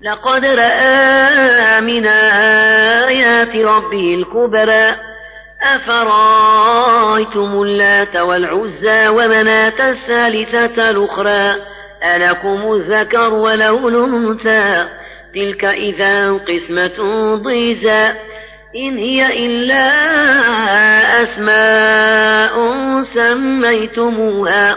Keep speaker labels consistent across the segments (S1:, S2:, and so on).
S1: لقد رأى من آيات ربه الكبرى. أفرأيتم اللات والعزى ومناة الثالثة الأخرى؟ ألكم الذكر وله الأنثى تلك إذا قسمة ضيزى. إن هي إلا أسماء سميتموها.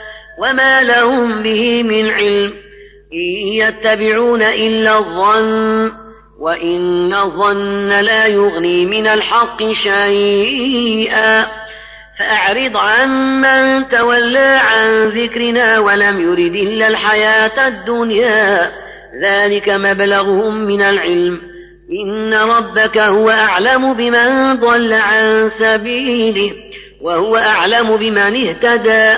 S1: وما لهم به من علم إن يتبعون إلا الظن وإن الظن لا يغني من الحق شيئا فأعرض عن من تولى عن ذكرنا ولم يرد إلا الحياة الدنيا ذلك مبلغهم من العلم إن ربك هو أعلم بمن ضل عن سبيله وهو أعلم بمن اهتدى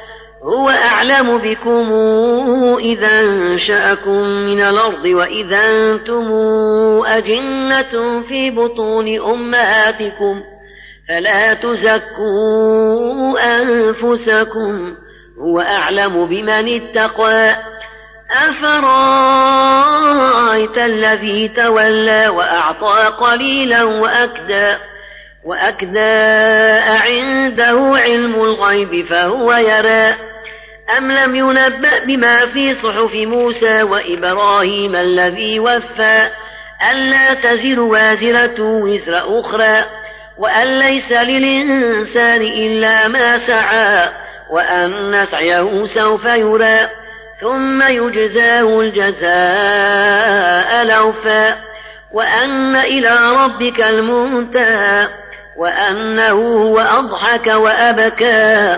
S1: هو أعلم بكم إذا أنشأكم من الأرض وإذا أنتم أجنة في بطون أمهاتكم فلا تزكوا أنفسكم هو أعلم بمن اتقى أفرأيت الذي تولى وأعطى قليلا وأكدى وأكدى أعنده علم الغيب فهو يرى أم لم ينبأ بما في صحف موسى وإبراهيم الذي وفى؟ ألا تزر وازرة وزر أخرى وأن ليس للإنسان إلا ما سعى وأن سعيه سوف يرى ثم يجزاه الجزاء الأوفى وأن إلى ربك المنتهى وأنه هو أضحك وأبكى.